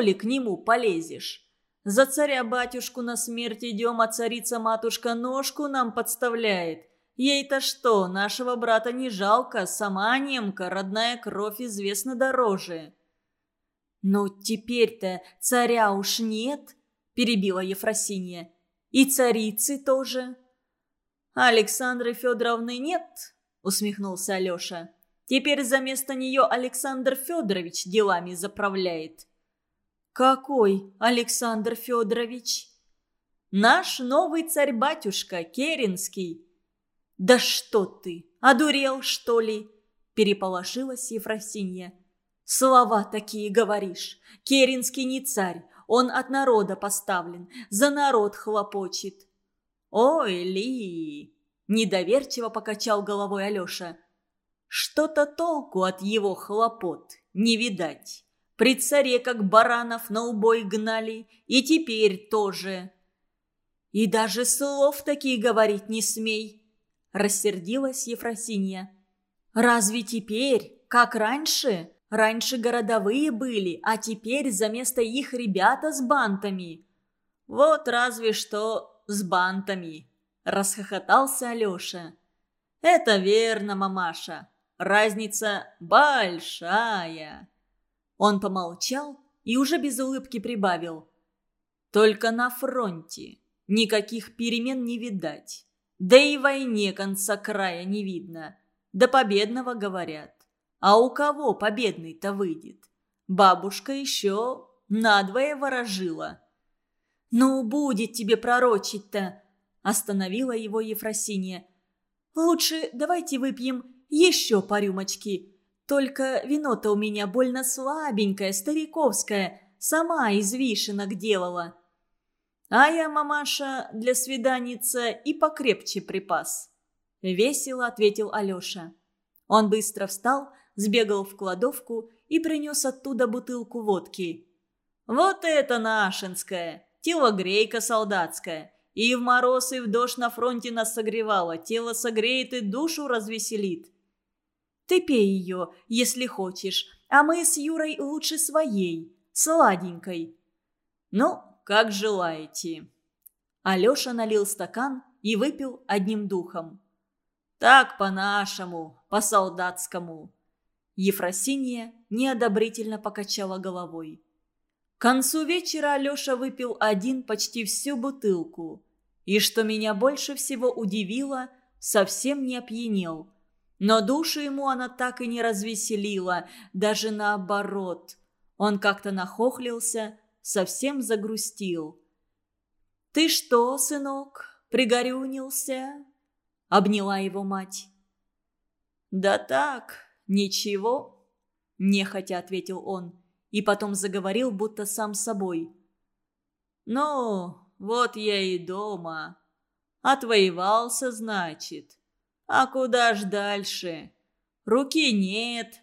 ли к нему полезешь? За царя-батюшку на смерть идем, а царица-матушка ножку нам подставляет. Ей-то что, нашего брата не жалко, сама немка, родная кровь известна дороже». «Но теперь-то царя уж нет», – перебила Ефросинья. «И царицы тоже». «Александры Федоровны нет», – усмехнулся Алеша. «Теперь за место нее Александр Федорович делами заправляет». «Какой Александр Федорович?» «Наш новый царь-батюшка, Керенский». «Да что ты, одурел, что ли?» – переполошилась Ефросинья. «Слова такие говоришь. Керенский не царь, он от народа поставлен, за народ хлопочет». «Ой, Ли!» – недоверчиво покачал головой Алеша. «Что-то толку от его хлопот не видать. При царе как баранов на убой гнали, и теперь тоже». «И даже слов такие говорить не смей!» – рассердилась Ефросинья. «Разве теперь, как раньше?» Раньше городовые были, а теперь за место их ребята с бантами. Вот разве что с бантами, расхохотался Алеша. Это верно, мамаша. Разница большая. Он помолчал и уже без улыбки прибавил. Только на фронте никаких перемен не видать. Да и войне конца края не видно. До победного говорят. А у кого победный-то выйдет? Бабушка еще надвое ворожила. «Ну, будет тебе пророчить-то!» – остановила его Ефросинья. «Лучше давайте выпьем еще по рюмочке. Только вино-то у меня больно слабенькое, стариковское, сама из вишенок делала». «А я, мамаша, для свиданица и покрепче припас», – весело ответил Алеша. Он быстро встал, сбегал в кладовку и принес оттуда бутылку водки. «Вот это нашинская! Телогрейка солдатская! И в мороз, и в дождь на фронте нас согревала, тело согреет и душу развеселит!» «Ты пей ее, если хочешь, а мы с Юрой лучше своей, сладенькой». «Ну, как желаете». Алеша налил стакан и выпил одним духом. «Так по-нашему, по-солдатскому». Ефросинья неодобрительно покачала головой. К концу вечера Алеша выпил один почти всю бутылку. И что меня больше всего удивило, совсем не опьянел. Но душу ему она так и не развеселила, даже наоборот. Он как-то нахохлился, совсем загрустил. «Ты что, сынок, пригорюнился?» — обняла его мать. «Да так, «Ничего?» – нехотя ответил он, и потом заговорил, будто сам собой. «Ну, вот я и дома. Отвоевался, значит. А куда ж дальше? Руки нет,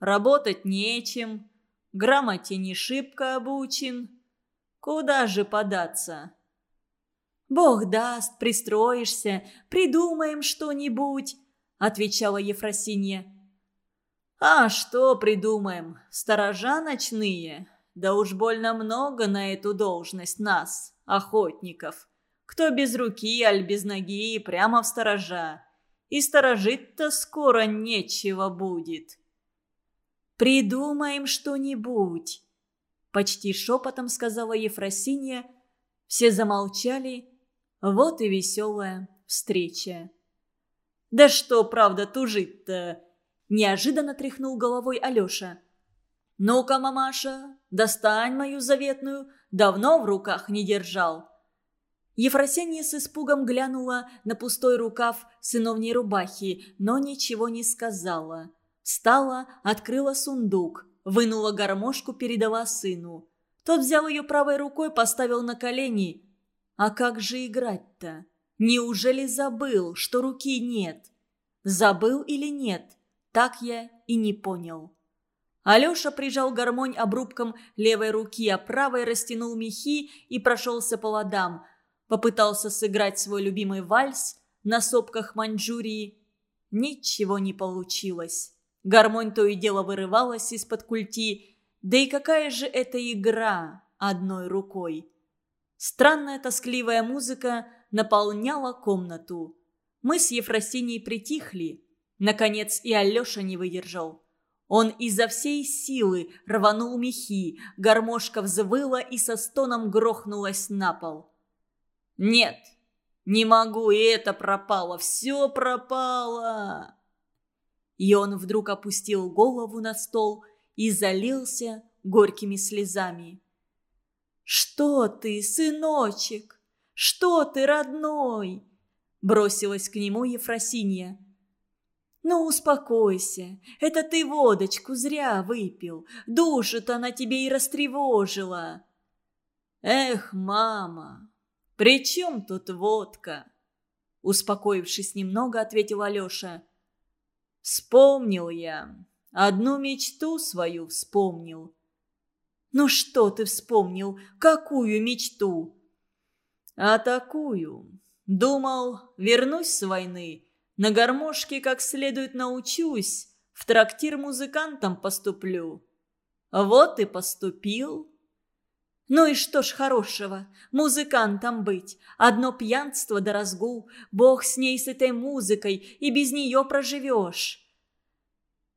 работать нечем, грамоте не шибко обучен. Куда же податься?» «Бог даст, пристроишься, придумаем что-нибудь», – отвечала Ефросинья. «А что придумаем? Сторожа ночные? Да уж больно много на эту должность нас, охотников. Кто без руки, аль без ноги, прямо в сторожа. И сторожить-то скоро нечего будет». «Придумаем что-нибудь», — почти шепотом сказала Ефросинья. Все замолчали. Вот и веселая встреча. «Да что, правда, тужить-то?» Неожиданно тряхнул головой Алеша. «Ну-ка, мамаша, достань мою заветную, давно в руках не держал». Ефросинья с испугом глянула на пустой рукав сыновней рубахи, но ничего не сказала. Встала, открыла сундук, вынула гармошку, передала сыну. Тот взял ее правой рукой, поставил на колени. А как же играть-то? Неужели забыл, что руки нет? Забыл или нет? Так я и не понял. Алеша прижал гармонь обрубком левой руки, а правой растянул мехи и прошелся по ладам. Попытался сыграть свой любимый вальс на сопках Маньчжурии. Ничего не получилось. Гармонь то и дело вырывалась из-под культи. Да и какая же это игра одной рукой? Странная тоскливая музыка наполняла комнату. Мы с Ефросиней притихли. Наконец и Алеша не выдержал. Он изо всей силы рванул мехи, гармошка взвыла и со стоном грохнулась на пол. «Нет, не могу, и это пропало, все пропало!» И он вдруг опустил голову на стол и залился горькими слезами. «Что ты, сыночек? Что ты, родной?» Бросилась к нему Ефросинья. «Ну, успокойся. Это ты водочку зря выпил. Душу-то она тебе и растревожила». «Эх, мама, при чем тут водка?» Успокоившись немного, ответил Алеша. «Вспомнил я. Одну мечту свою вспомнил». «Ну что ты вспомнил? Какую мечту?» «А такую. Думал, вернусь с войны» На гармошке как следует научусь, в трактир музыкантом поступлю. Вот и поступил. Ну и что ж хорошего, музыкантом быть. Одно пьянство да разгул, бог с ней, с этой музыкой, и без нее проживешь.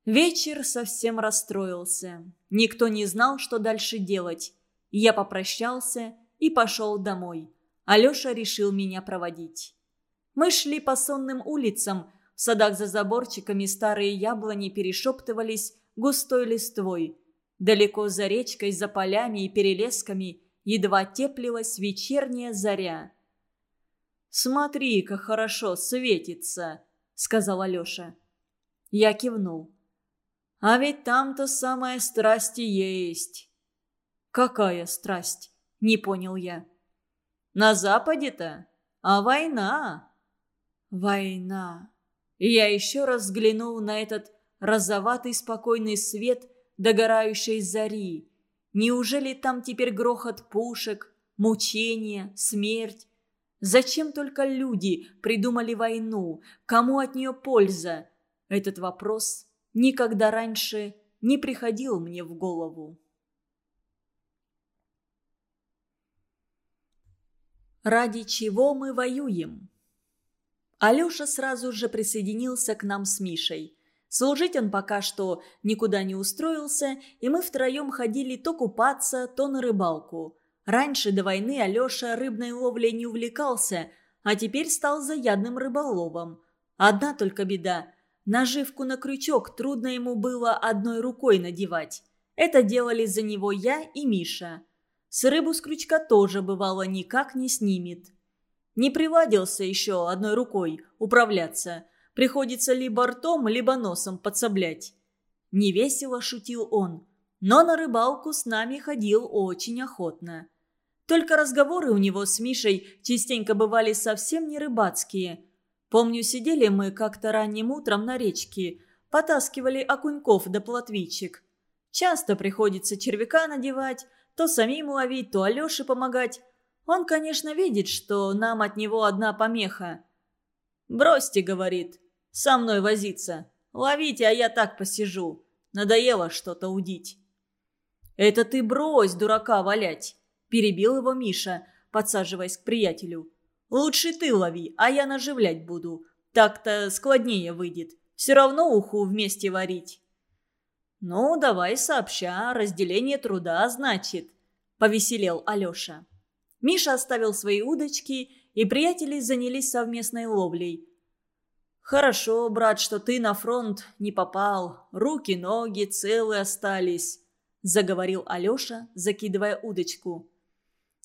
Вечер совсем расстроился. Никто не знал, что дальше делать. Я попрощался и пошел домой. Алеша решил меня проводить. Мы шли по сонным улицам. В садах за заборчиками старые яблони перешептывались густой листвой. Далеко за речкой, за полями и перелесками едва теплилась вечерняя заря. «Смотри-ка, хорошо светится», — сказал Алеша. Я кивнул. «А ведь там-то самая страсть и есть». «Какая страсть?» — не понял я. «На западе-то? А война?» Война. Я еще раз взглянул на этот розоватый спокойный свет догорающей зари. Неужели там теперь грохот пушек, мучения, смерть? Зачем только люди придумали войну? Кому от нее польза? Этот вопрос никогда раньше не приходил мне в голову. Ради чего мы воюем? Алеша сразу же присоединился к нам с Мишей. Служить он пока что никуда не устроился, и мы втроем ходили то купаться, то на рыбалку. Раньше до войны Алеша рыбной ловлей не увлекался, а теперь стал заядным рыболовом. Одна только беда. Наживку на крючок трудно ему было одной рукой надевать. Это делали за него я и Миша. С рыбу с крючка тоже бывало никак не снимет. Не приладился еще одной рукой управляться. Приходится либо ртом, либо носом подсоблять. Невесело шутил он, но на рыбалку с нами ходил очень охотно. Только разговоры у него с Мишей частенько бывали совсем не рыбацкие. Помню, сидели мы как-то ранним утром на речке, потаскивали окуньков до плотвичек. Часто приходится червяка надевать, то самим ловить, то Алёше помогать. Он, конечно, видит, что нам от него одна помеха. «Бросьте», — говорит, — «со мной возиться. Ловите, а я так посижу. Надоело что-то удить». «Это ты брось, дурака, валять», — перебил его Миша, подсаживаясь к приятелю. «Лучше ты лови, а я наживлять буду. Так-то складнее выйдет. Все равно уху вместе варить». «Ну, давай сообща, разделение труда, значит», — повеселел Алеша. Миша оставил свои удочки, и приятели занялись совместной ловлей. «Хорошо, брат, что ты на фронт не попал. Руки, ноги целые остались», – заговорил Алеша, закидывая удочку.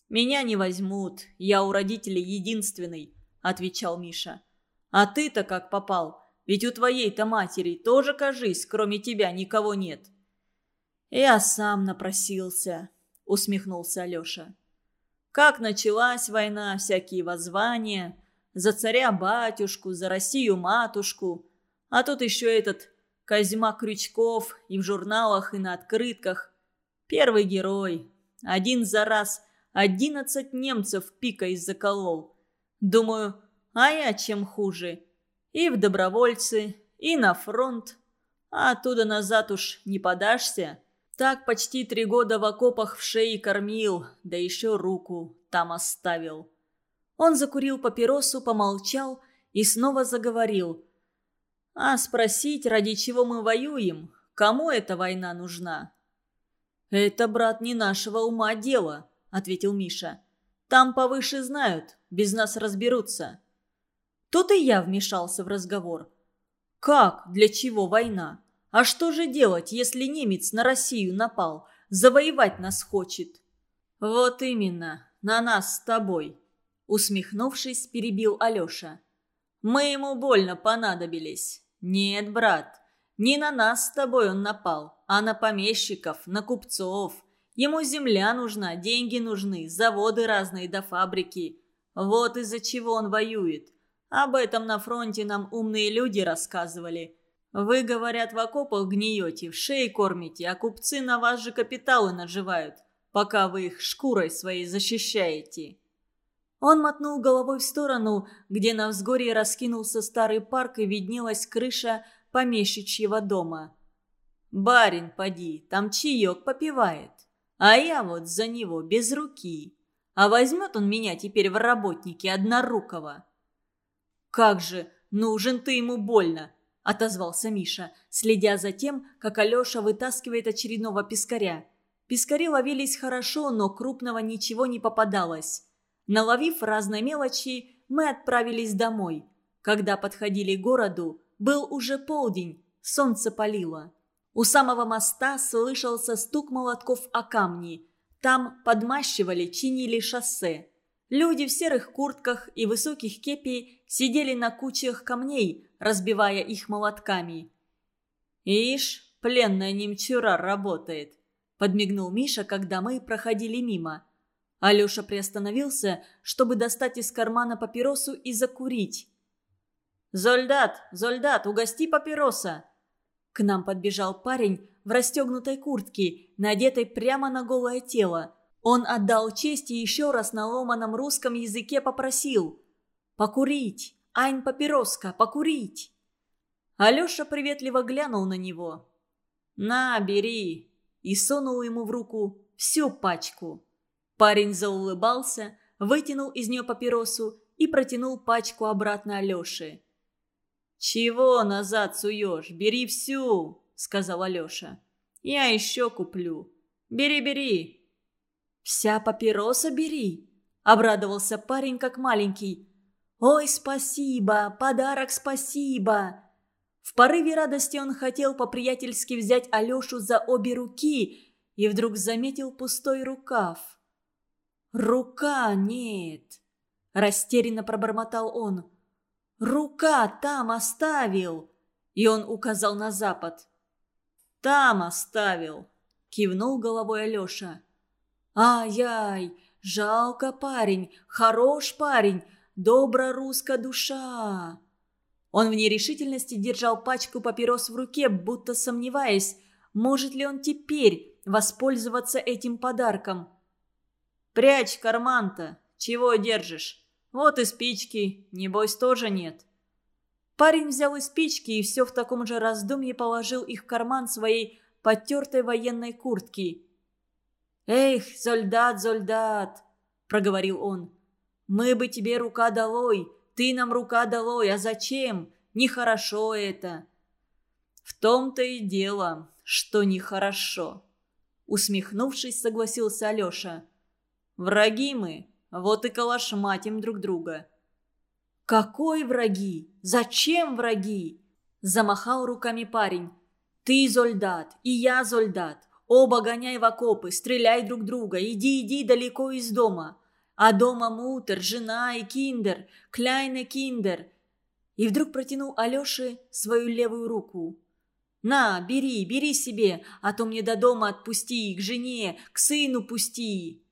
«Меня не возьмут. Я у родителей единственный», – отвечал Миша. «А ты-то как попал? Ведь у твоей-то матери тоже, кажись, кроме тебя никого нет». «Я сам напросился», – усмехнулся Алеша. Как началась война, всякие воззвания. За царя-батюшку, за Россию-матушку. А тут еще этот Козьма Крючков и в журналах, и на открытках. Первый герой. Один за раз одиннадцать немцев пикой заколол. Думаю, а я чем хуже? И в добровольцы, и на фронт. А оттуда назад уж не подашься. Так почти три года в окопах в шее кормил, да еще руку там оставил. Он закурил папиросу, помолчал и снова заговорил. «А спросить, ради чего мы воюем? Кому эта война нужна?» «Это, брат, не нашего ума дело», — ответил Миша. «Там повыше знают, без нас разберутся». Тут и я вмешался в разговор. «Как? Для чего война? А что же делать, если немец на Россию напал? Завоевать нас хочет?» «Вот именно, на нас с тобой», — усмехнувшись, перебил Алеша. «Мы ему больно понадобились. Нет, брат, не на нас с тобой он напал, а на помещиков, на купцов. Ему земля нужна, деньги нужны, заводы разные до фабрики. Вот из-за чего он воюет. Об этом на фронте нам умные люди рассказывали. Вы, говорят, в окопах гниете, в шее кормите, а купцы на вас же капиталы наживают, пока вы их шкурой своей защищаете. Он мотнул головой в сторону, где на взгорье раскинулся старый парк и виднелась крыша помещичьего дома. «Барин, поди, там чаек попивает, а я вот за него без руки. А возьмет он меня теперь в работники однорукого». «Как же, нужен ты ему больно!» – отозвался Миша, следя за тем, как Алеша вытаскивает очередного пескаря. Пескари ловились хорошо, но крупного ничего не попадалось. Наловив разной мелочи, мы отправились домой. Когда подходили к городу, был уже полдень, солнце палило. У самого моста слышался стук молотков о камни. Там подмащивали, чинили шоссе. Люди в серых куртках и высоких кепи сидели на кучах камней, разбивая их молотками. «Ишь, пленная немчура работает», – подмигнул Миша, когда мы проходили мимо. Алеша приостановился, чтобы достать из кармана папиросу и закурить. «Зольдат, Зольдат, угости папироса!» К нам подбежал парень в расстегнутой куртке, надетой прямо на голое тело. Он отдал честь и еще раз на ломаном русском языке попросил «Покурить! Айн папироска, покурить!» Алеша приветливо глянул на него. «На, бери!» и сунул ему в руку всю пачку. Парень заулыбался, вытянул из нее папиросу и протянул пачку обратно Алёше. «Чего назад суешь? Бери всю!» — сказал Алеша. «Я еще куплю. Бери, бери!» «Вся папироса бери!» — обрадовался парень как маленький. «Ой, спасибо! Подарок спасибо!» В порыве радости он хотел по-приятельски взять Алешу за обе руки и вдруг заметил пустой рукав. «Рука нет!» – растерянно пробормотал он. «Рука там оставил!» И он указал на запад. «Там оставил!» – кивнул головой Алеша. «Ай-яй! Жалко парень! Хорош парень! Добра русская душа!» Он в нерешительности держал пачку папирос в руке, будто сомневаясь, может ли он теперь воспользоваться этим подарком. «Прячь карман-то! Чего держишь?» Вот и спички, небось, тоже нет. Парень взял и спички и все в таком же раздумье положил их в карман своей потертой военной куртки. «Эх, зольдат, зольдат!» – проговорил он. «Мы бы тебе рука долой, ты нам рука долой, а зачем? Нехорошо это!» «В том-то и дело, что нехорошо!» Усмехнувшись, согласился Алеша. «Враги мы, вот и калашматим друг друга. «Какой враги? Зачем враги?» Замахал руками парень. «Ты зольдат, и я зольдат. Оба гоняй в окопы, стреляй друг друга, иди, иди далеко из дома. А дома мутер, жена и киндер, кляйне киндер». И вдруг протянул Алёше свою левую руку. «На, бери, бери себе, а то мне до дома отпусти, к жене, к сыну пусти».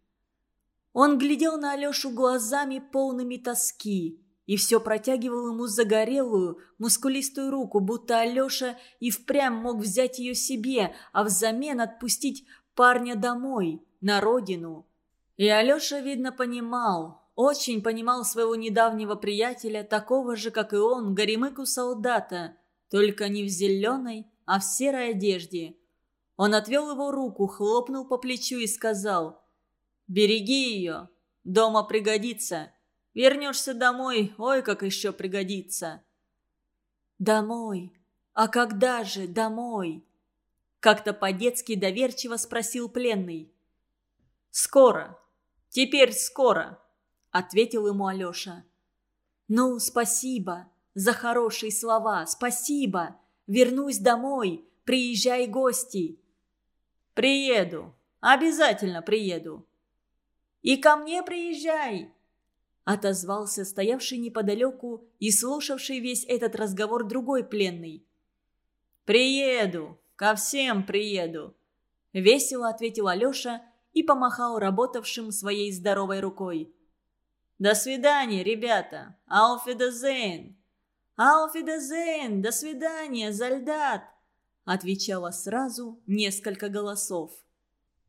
Он глядел на Алешу глазами полными тоски и все протягивал ему загорелую, мускулистую руку, будто Алеша и впрямь мог взять ее себе, а взамен отпустить парня домой, на родину. И Алеша, видно, понимал, очень понимал своего недавнего приятеля, такого же, как и он, горемыку солдата, только не в зеленой, а в серой одежде. Он отвел его руку, хлопнул по плечу и сказал «Береги ее, дома пригодится. Вернешься домой, ой, как еще пригодится». «Домой? А когда же домой?» Как-то по-детски доверчиво спросил пленный. «Скоро. Теперь скоро», — ответил ему Алеша. «Ну, спасибо за хорошие слова, спасибо. Вернусь домой, приезжай гости». «Приеду, обязательно приеду». «И ко мне приезжай», отозвался стоявший неподалеку и слушавший весь этот разговор другой пленный. «Приеду, ко всем приеду», — весело ответил Алеша и помахал работавшим своей здоровой рукой. «До свидания, ребята! Ауфидезейн!» «Ауфидезейн! До свидания, зальдат!» отвечало сразу несколько голосов.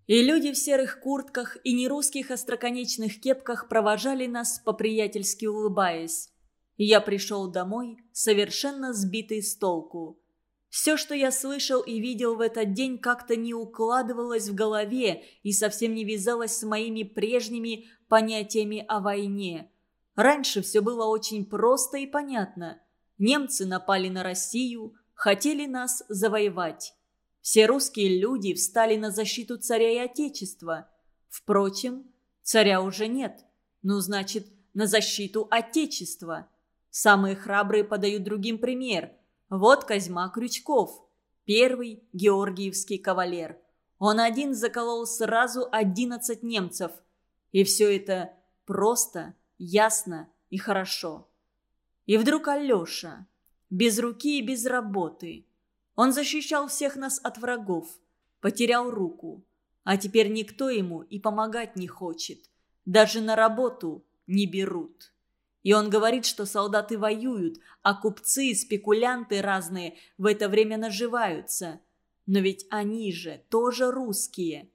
И люди в серых куртках и нерусских остроконечных кепках провожали нас, по-приятельски улыбаясь. Я пришел домой, совершенно сбитый с толку. Все, что я слышал и видел в этот день, как-то не укладывалось в голове и совсем не вязалось с моими прежними понятиями о войне. Раньше все было очень просто и понятно. Немцы напали на Россию, хотели нас завоевать. Все русские люди встали на защиту царя и отечества. Впрочем, царя уже нет. Ну, значит, на защиту отечества. Самые храбрые подают другим пример. Вот Козьма Крючков, первый георгиевский кавалер. Он один заколол сразу одиннадцать немцев. И все это просто, ясно и хорошо. И вдруг Алеша, без руки и без работы – он защищал всех нас от врагов, потерял руку. А теперь никто ему и помогать не хочет. Даже на работу не берут. И он говорит, что солдаты воюют, а купцы, спекулянты разные в это время наживаются. Но ведь они же тоже русские.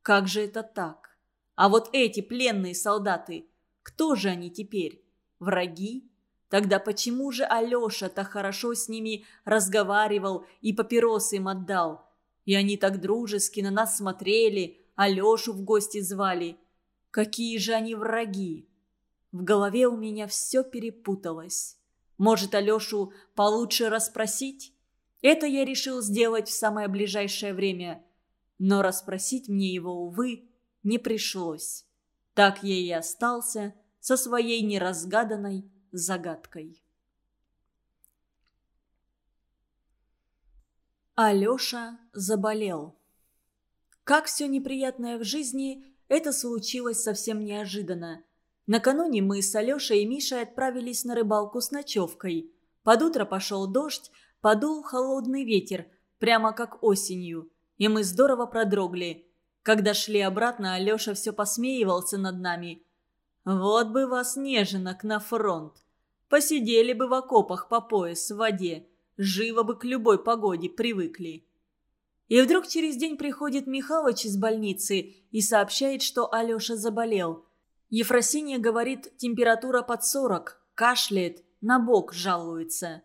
Как же это так? А вот эти пленные солдаты, кто же они теперь? Враги? Тогда почему же Алеша так хорошо с ними разговаривал и папиросы им отдал? И они так дружески на нас смотрели, Алешу в гости звали. Какие же они враги! В голове у меня все перепуталось. Может, Алешу получше расспросить? Это я решил сделать в самое ближайшее время. Но расспросить мне его, увы, не пришлось. Так я и остался со своей неразгаданной загадкой. Алеша заболел. Как все неприятное в жизни, это случилось совсем неожиданно. Накануне мы с Алешей и Мишей отправились на рыбалку с ночевкой. Под утро пошел дождь, подул холодный ветер, прямо как осенью, и мы здорово продрогли. Когда шли обратно, Алеша все посмеивался над нами. «Вот бы вас, неженок, на фронт! Посидели бы в окопах по пояс в воде, живо бы к любой погоде привыкли. И вдруг через день приходит Михалыч из больницы и сообщает, что Алеша заболел. Ефросинья говорит, температура под сорок, кашляет, на бок жалуется.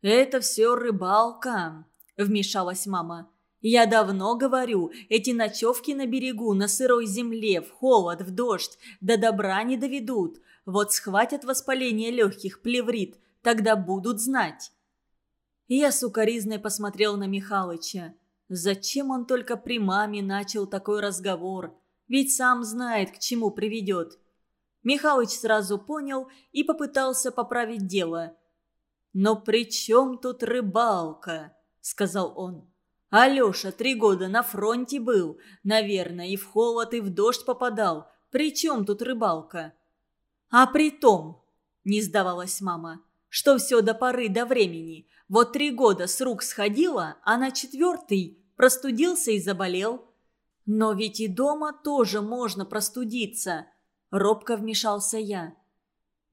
«Это все рыбалка», — вмешалась мама. «Я давно говорю, эти ночевки на берегу, на сырой земле, в холод, в дождь, до добра не доведут. Вот схватят воспаление легких, плеврит, тогда будут знать. Я сукоризной посмотрел на Михалыча. Зачем он только при маме начал такой разговор? Ведь сам знает, к чему приведет. Михалыч сразу понял и попытался поправить дело. «Но при чем тут рыбалка?» – сказал он. «Алеша три года на фронте был, наверное, и в холод, и в дождь попадал. При чем тут рыбалка?» «А при том», – не сдавалась мама, – «что все до поры до времени. Вот три года с рук сходила, а на четвертый простудился и заболел». «Но ведь и дома тоже можно простудиться», – робко вмешался я.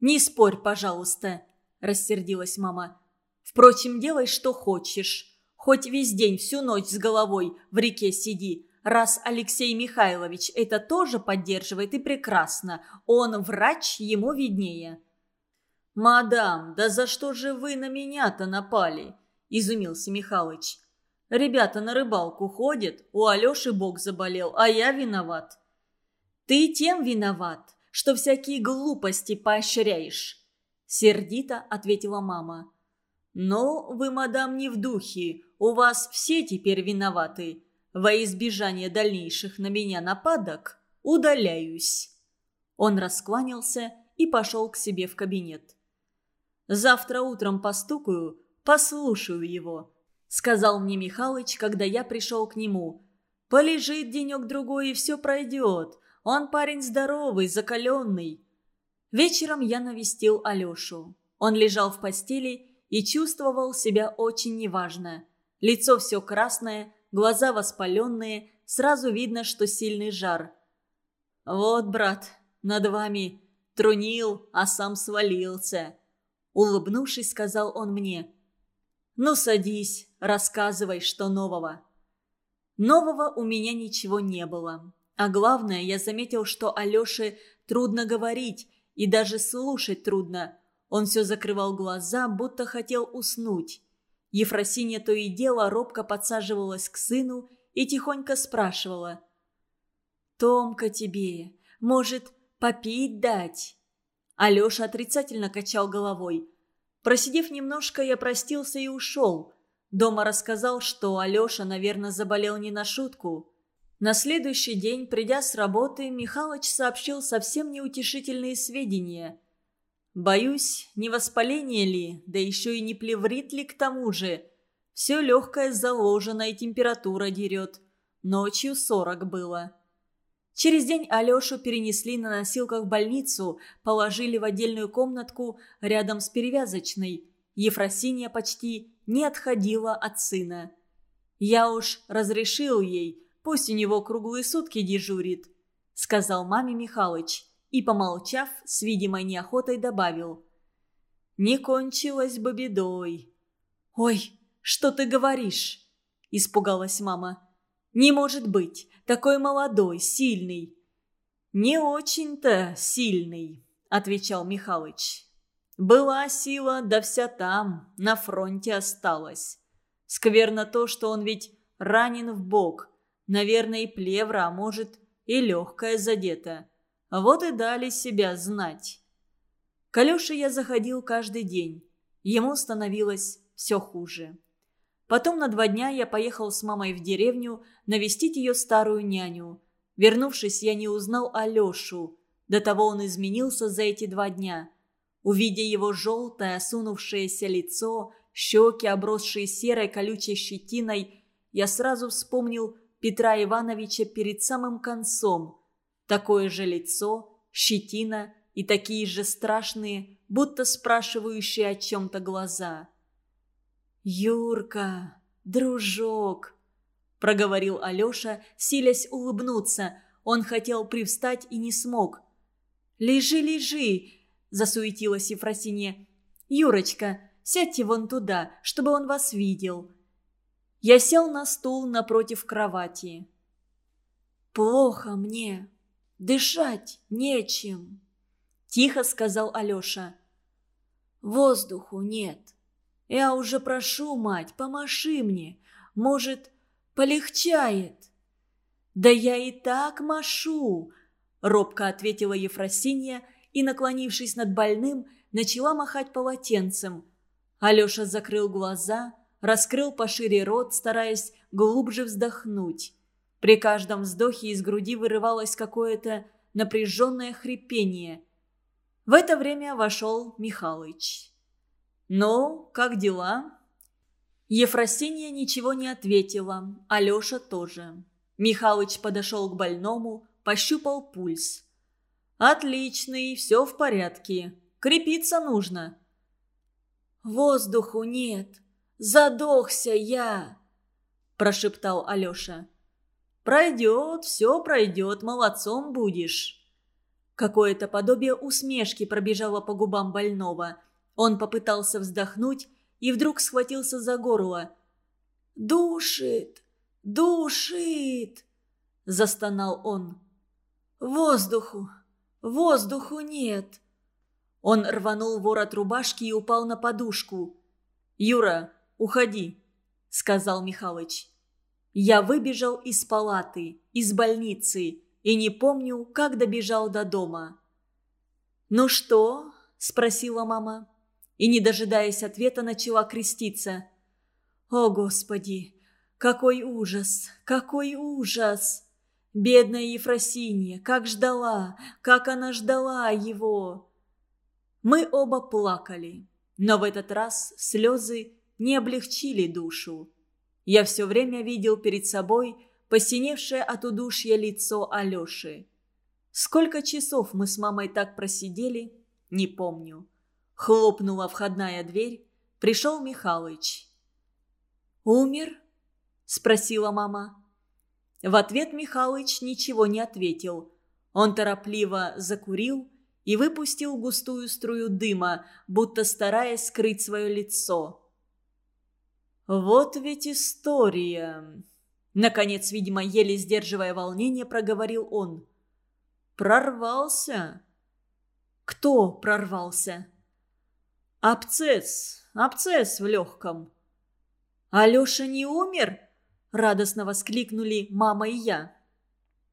«Не спорь, пожалуйста», – рассердилась мама. «Впрочем, делай, что хочешь. Хоть весь день, всю ночь с головой в реке сиди раз Алексей Михайлович это тоже поддерживает и прекрасно. Он врач, ему виднее». «Мадам, да за что же вы на меня-то напали?» – изумился Михалыч. Ребята на рыбалку ходят, у Алеши бог заболел, а я виноват». «Ты тем виноват, что всякие глупости поощряешь», — сердито ответила мама. «Но вы, мадам, не в духе, у вас все теперь виноваты. Во избежание дальнейших на меня нападок удаляюсь». Он раскланялся и пошел к себе в кабинет. «Завтра утром постукаю, послушаю его», — сказал мне Михалыч, когда я пришел к нему. «Полежит денек-другой, и все пройдет. Он парень здоровый, закаленный». Вечером я навестил Алешу. Он лежал в постели и чувствовал себя очень неважно. Лицо все красное, глаза воспаленные, сразу видно, что сильный жар. «Вот, брат, над вами трунил, а сам свалился», — улыбнувшись, сказал он мне. «Ну, садись, рассказывай, что нового». Нового у меня ничего не было. А главное, я заметил, что Алёше трудно говорить и даже слушать трудно. Он все закрывал глаза, будто хотел уснуть. Ефросинья то и дело робко подсаживалась к сыну и тихонько спрашивала. «Томка тебе, может, попить дать?» Алеша отрицательно качал головой. Просидев немножко, я простился и ушел. Дома рассказал, что Алеша, наверное, заболел не на шутку. На следующий день, придя с работы, Михалыч сообщил совсем неутешительные сведения. «Боюсь, не воспаление ли, да еще и не плеврит ли к тому же. Все легкое заложено и температура дерет. Ночью сорок было». Через день Алешу перенесли на носилках в больницу, положили в отдельную комнатку рядом с перевязочной. Ефросинья почти не отходила от сына. Я уж разрешил ей, Пусть у него круглые сутки дежурит», — сказал маме Михалыч и, помолчав, с видимой неохотой добавил. «Не кончилось бы бедой». «Ой, что ты говоришь?» – испугалась мама. «Не может быть, такой молодой, сильный». «Не очень-то сильный», – отвечал Михалыч. «Была сила, да вся там, на фронте осталась. Скверно то, что он ведь ранен в бок, Наверное, и плевра, а может, и легкая задета. Вот и дали себя знать. К Алёше я заходил каждый день. Ему становилось все хуже. Потом на два дня я поехал с мамой в деревню навестить ее старую няню. Вернувшись, я не узнал Алешу. До того он изменился за эти два дня. Увидя его желтое, осунувшееся лицо, щеки, обросшие серой колючей щетиной, я сразу вспомнил Петра Ивановича перед самым концом. Такое же лицо, щетина и такие же страшные, будто спрашивающие о чем-то глаза. «Юрка, дружок!» – проговорил Алеша, силясь улыбнуться. Он хотел привстать и не смог. «Лежи, лежи!» – засуетилась Ефросинья. «Юрочка, сядьте вон туда, чтобы он вас видел». Я сел на стул напротив кровати. «Плохо мне. Дышать нечем», – тихо сказал Алеша. «Воздуху нет. Я уже прошу, мать, помаши мне. Может, полегчает?» «Да я и так машу», – робко ответила Ефросинья и, наклонившись над больным, начала махать полотенцем. Алеша закрыл глаза – раскрыл пошире рот, стараясь глубже вздохнуть. При каждом вздохе из груди вырывалось какое-то напряженное хрипение. В это время вошел Михалыч. «Ну, как дела?» Ефросинья ничего не ответила, Алеша тоже. Михалыч подошел к больному, пощупал пульс. «Отличный, все в порядке. Крепиться нужно». «Воздуху нет», Задохся я!» – прошептал Алеша. «Пройдет, все пройдет, молодцом будешь». Какое-то подобие усмешки пробежало по губам больного. Он попытался вздохнуть и вдруг схватился за горло. «Душит! Душит!» – застонал он. «Воздуху! Воздуху нет!» Он рванул ворот рубашки и упал на подушку. «Юра, «Уходи», сказал Михалыч. Я выбежал из палаты, из больницы, и не помню, как добежал до дома. «Ну что?» – спросила мама. И, не дожидаясь ответа, начала креститься. «О, Господи! Какой ужас! Какой ужас!» Бедная Ефросинья, как ждала, как она ждала его. Мы оба плакали, но в этот раз слезы не облегчили душу. Я все время видел перед собой посиневшее от удушья лицо Алеши. Сколько часов мы с мамой так просидели, не помню. Хлопнула входная дверь, пришел Михалыч. «Умер?» – спросила мама. В ответ Михалыч ничего не ответил. Он торопливо закурил и выпустил густую струю дыма, будто стараясь скрыть свое лицо. «Вот ведь история!» Наконец, видимо, еле сдерживая волнение, проговорил он. «Прорвался?» «Кто прорвался?» «Абцесс, абцесс в легком». «Алеша не умер?» – радостно воскликнули мама и я.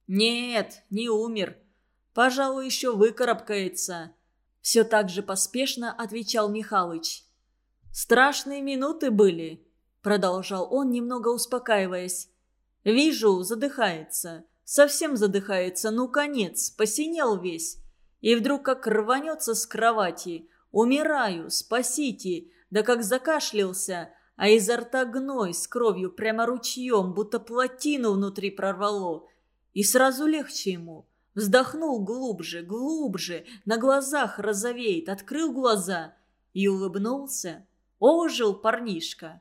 «Нет, не умер. Пожалуй, еще выкарабкается», – все так же поспешно отвечал Михалыч. «Страшные минуты были», – продолжал он, немного успокаиваясь. «Вижу, задыхается. Совсем задыхается, ну конец, посинел весь. И вдруг как рванется с кровати. Умираю, спасите, да как закашлялся, а изо рта гной с кровью прямо ручьем, будто плотину внутри прорвало. И сразу легче ему. Вздохнул глубже, глубже, на глазах розовеет, открыл глаза и улыбнулся. Ожил парнишка.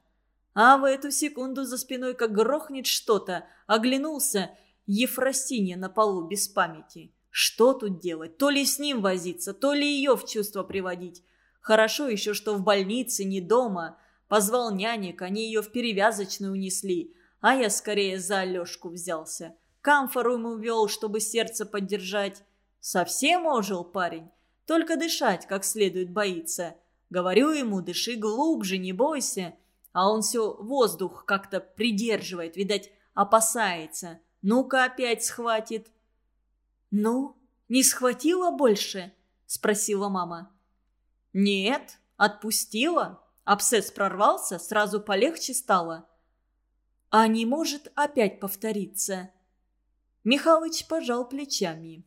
А в эту секунду за спиной как грохнет что-то, оглянулся Ефросинья на полу без памяти. Что тут делать? То ли с ним возиться, то ли ее в чувство приводить. Хорошо еще, что в больнице, не дома – Позвал нянек, они ее в перевязочную унесли, а я скорее за Алешку взялся. Камфору ему вел, чтобы сердце поддержать. Совсем ожил парень, только дышать как следует боится. Говорю ему, дыши глубже, не бойся. А он все воздух как-то придерживает, видать, опасается. Ну-ка опять схватит. «Ну, не схватила больше?» – спросила мама. «Нет, отпустила», Абсцесс прорвался, сразу полегче стало. А не может опять повториться. Михалыч пожал плечами.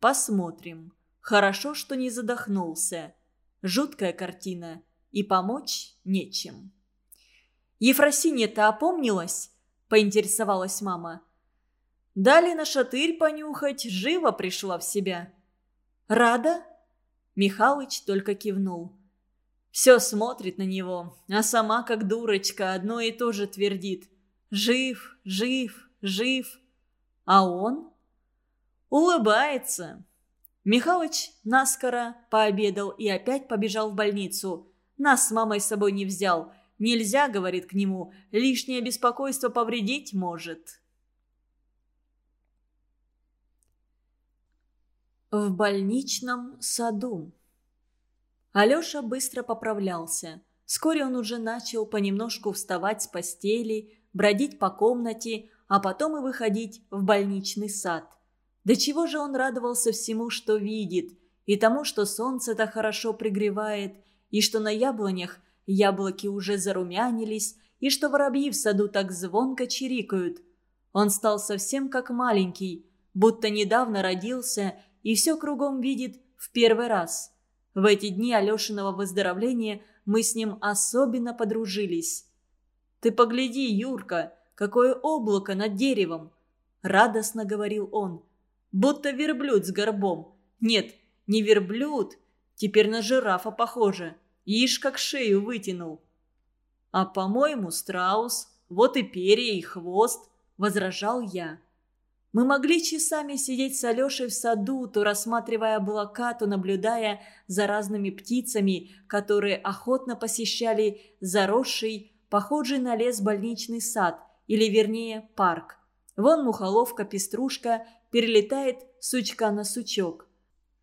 Посмотрим. Хорошо, что не задохнулся. Жуткая картина. И помочь нечем. «Ефросинья-то опомнилась?» – поинтересовалась мама. Дали на шатырь понюхать, живо пришла в себя. «Рада?» Михалыч только кивнул. Все смотрит на него, а сама, как дурочка, одно и то же твердит. «Жив, жив, жив». А он? Улыбается. Михалыч наскоро пообедал и опять побежал в больницу. Нас с мамой с собой не взял. Нельзя, говорит к нему, лишнее беспокойство повредить может. В больничном саду Алеша быстро поправлялся. Вскоре он уже начал понемножку вставать с постели, бродить по комнате, а потом и выходить в больничный сад. До чего же он радовался всему, что видит, и тому, что солнце так хорошо пригревает, и что на яблонях яблоки уже зарумянились, и что воробьи в саду так звонко чирикают. Он стал совсем как маленький, будто недавно родился и все кругом видит в первый раз – в эти дни Алешиного выздоровления мы с ним особенно подружились. «Ты погляди, Юрка, какое облако над деревом!» Радостно говорил он. «Будто верблюд с горбом. Нет, не верблюд, теперь на жирафа похоже. Ишь, как шею вытянул». «А, по-моему, страус, вот и перья, и хвост», — возражал я. Мы могли часами сидеть с Алешей в саду, то рассматривая облака, то наблюдая за разными птицами, которые охотно посещали заросший, похожий на лес больничный сад, или вернее парк. Вон мухоловка-пеструшка перелетает сучка на сучок.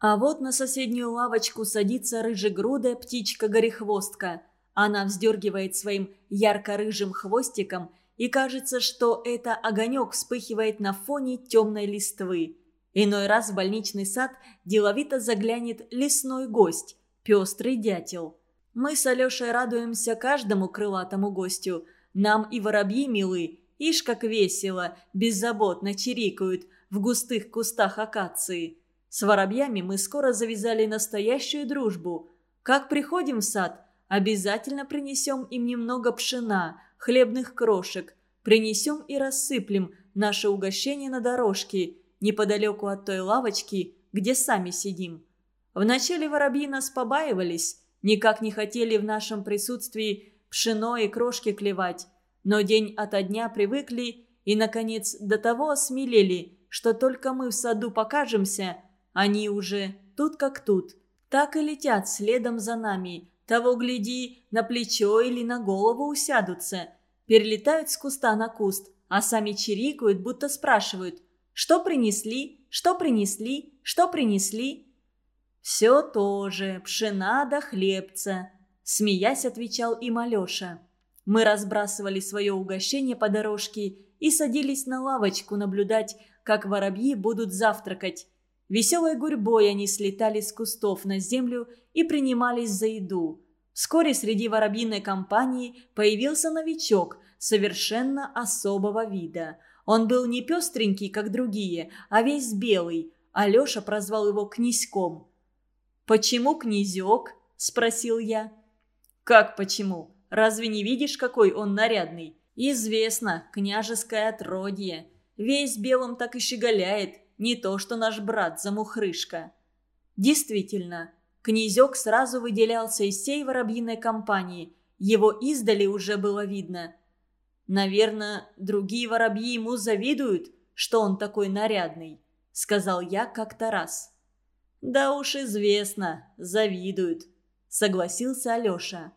А вот на соседнюю лавочку садится рыжегрудая птичка-горехвостка. Она вздергивает своим ярко-рыжим хвостиком, и кажется, что это огонек вспыхивает на фоне темной листвы. Иной раз в больничный сад деловито заглянет лесной гость, пестрый дятел. Мы с Алешей радуемся каждому крылатому гостю. Нам и воробьи милы, ишь как весело, беззаботно чирикают в густых кустах акации. С воробьями мы скоро завязали настоящую дружбу. Как приходим в сад, обязательно принесем им немного пшена, хлебных крошек, принесем и рассыплем наше угощение на дорожке, неподалеку от той лавочки, где сами сидим. Вначале воробьи нас побаивались, никак не хотели в нашем присутствии пшено и крошки клевать, но день ото дня привыкли и, наконец, до того осмелели, что только мы в саду покажемся, они уже тут как тут, так и летят следом за нами, того гляди, на плечо или на голову усядутся, перелетают с куста на куст, а сами чирикают, будто спрашивают, что принесли, что принесли, что принесли. «Все то же, пшена да хлебца», – смеясь отвечал им Алеша. Мы разбрасывали свое угощение по дорожке и садились на лавочку наблюдать, как воробьи будут завтракать. Веселой гурьбой они слетали с кустов на землю и принимались за еду. Вскоре среди воробьиной компании появился новичок совершенно особого вида. Он был не пестренький, как другие, а весь белый. Алеша прозвал его князьком. «Почему князек?» – спросил я. «Как почему? Разве не видишь, какой он нарядный? Известно, княжеское отродье. Весь белым так и щеголяет, не то что наш брат-замухрышка». Действительно, князек сразу выделялся из всей воробьиной компании. Его издали уже было видно. «Наверное, другие воробьи ему завидуют, что он такой нарядный», — сказал я как-то раз. «Да уж известно, завидуют», — согласился Алеша.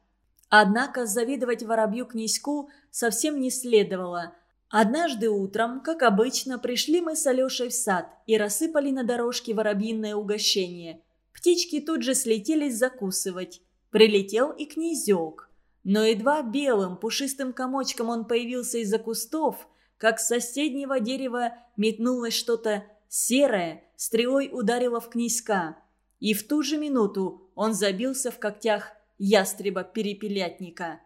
Однако завидовать воробью-князьку совсем не следовало. Однажды утром, как обычно, пришли мы с Алешей в сад и рассыпали на дорожке воробьиное угощение. Птички тут же слетелись закусывать. Прилетел и князек. Но едва белым пушистым комочком он появился из-за кустов, как с соседнего дерева метнулось что-то серое, стрелой ударило в князька. И в ту же минуту он забился в когтях ястреба-перепелятника.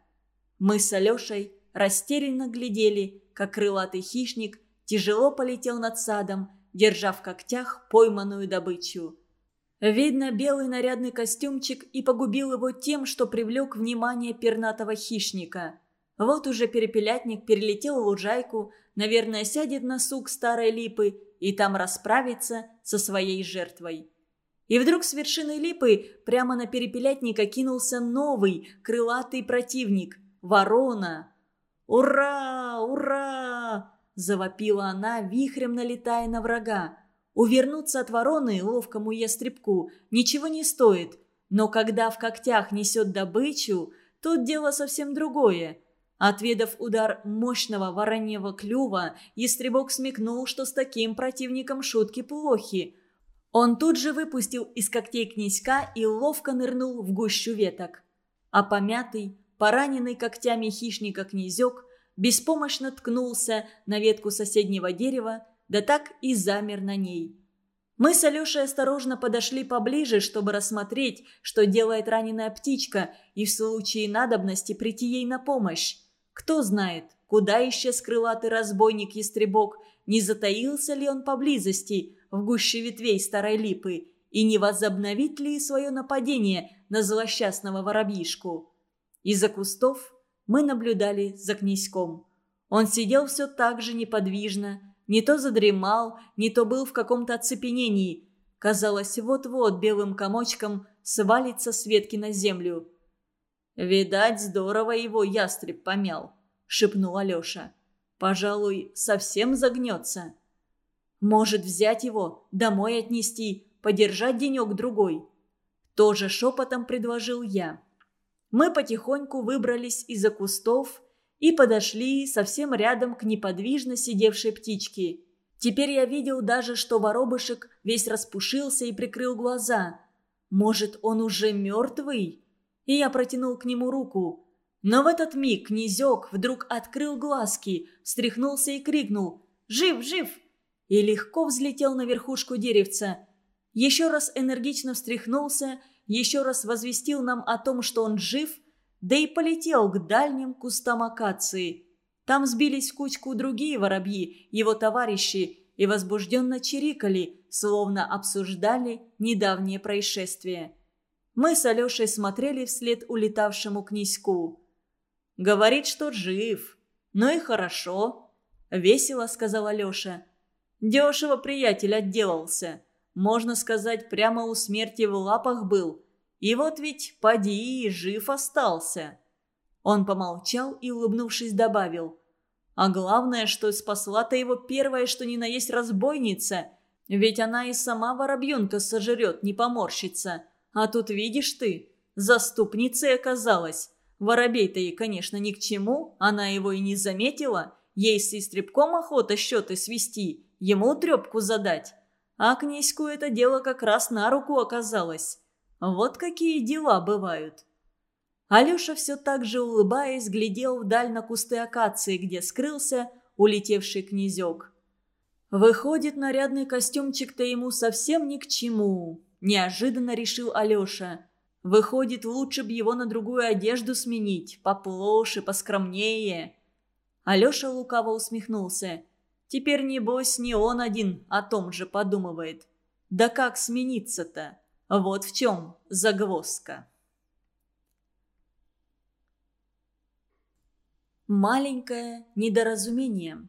Мы с Алешей растерянно глядели, как крылатый хищник тяжело полетел над садом, держа в когтях пойманную добычу. Видно, белый нарядный костюмчик и погубил его тем, что привлек внимание пернатого хищника. Вот уже перепелятник перелетел лужайку, наверное, сядет на сук старой липы и там расправится со своей жертвой. И вдруг с вершины липы прямо на перепелятника кинулся новый крылатый противник – ворона. «Ура! Ура!» – завопила она, вихрем налетая на врага. Увернуться от вороны ловкому ястребку ничего не стоит, но когда в когтях несет добычу, тут дело совсем другое – Отведав удар мощного вороньего клюва, ястребок смекнул, что с таким противником шутки плохи. Он тут же выпустил из когтей князька и ловко нырнул в гущу веток. А помятый, пораненный когтями хищника князек беспомощно ткнулся на ветку соседнего дерева, да так и замер на ней. Мы с Алешей осторожно подошли поближе, чтобы рассмотреть, что делает раненая птичка, и в случае надобности прийти ей на помощь. Кто знает, куда исчез крылатый разбойник-ястребок, не затаился ли он поблизости, в гуще ветвей старой липы, и не возобновит ли свое нападение на злосчастного воробьишку. Из-за кустов мы наблюдали за князьком. Он сидел все так же неподвижно, не то задремал, не то был в каком-то оцепенении. Казалось, вот-вот белым комочком свалится с ветки на землю. «Видать, здорово его ястреб помял», — шепнул Алеша. «Пожалуй, совсем загнется». «Может, взять его, домой отнести, подержать денек-другой?» Тоже шепотом предложил я. Мы потихоньку выбрались из-за кустов и подошли совсем рядом к неподвижно сидевшей птичке. Теперь я видел даже, что воробышек весь распушился и прикрыл глаза. Может, он уже мертвый? и я протянул к нему руку. Но в этот миг князек вдруг открыл глазки, встряхнулся и крикнул «Жив, жив!» и легко взлетел на верхушку деревца. Еще раз энергично встряхнулся, еще раз возвестил нам о том, что он жив, да и полетел к дальним кустам акации. Там сбились кучку другие воробьи, его товарищи, и возбужденно чирикали, словно обсуждали недавнее происшествие. Мы с Алешей смотрели вслед улетавшему князьку. «Говорит, что жив. Ну и хорошо», — весело сказал Алеша. «Дешево приятель отделался. Можно сказать, прямо у смерти в лапах был. И вот ведь поди жив остался». Он помолчал и, улыбнувшись, добавил. «А главное, что спасла-то его первая, что ни на есть разбойница. Ведь она и сама воробьюнка сожрет, не поморщится. А тут видишь ты, заступницей оказалась. Воробей-то ей, конечно, ни к чему, она его и не заметила. Ей с истребком охота счеты свести, ему трепку задать. А князьку это дело как раз на руку оказалось. Вот какие дела бывают. Алеша все так же улыбаясь глядел вдаль на кусты акации, где скрылся улетевший князек. Выходит, нарядный костюмчик-то ему совсем ни к чему. Неожиданно решил Алеша. Выходит, лучше б его на другую одежду сменить, поплоше, поскромнее. Алеша лукаво усмехнулся. Теперь, небось, не он один о том же подумывает. Да как смениться-то? Вот в чем загвоздка. Маленькое недоразумение.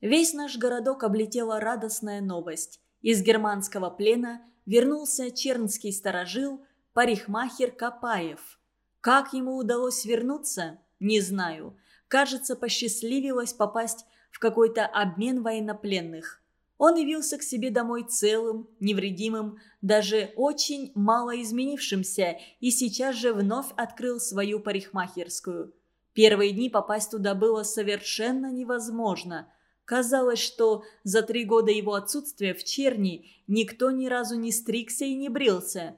Весь наш городок облетела радостная новость. Из германского плена вернулся чернский сторожил, парикмахер Капаев. Как ему удалось вернуться, не знаю. Кажется, посчастливилось попасть в какой-то обмен военнопленных. Он явился к себе домой целым, невредимым, даже очень мало изменившимся, и сейчас же вновь открыл свою парикмахерскую. Первые дни попасть туда было совершенно невозможно – Казалось, что за три года его отсутствия в Черни никто ни разу не стригся и не брился.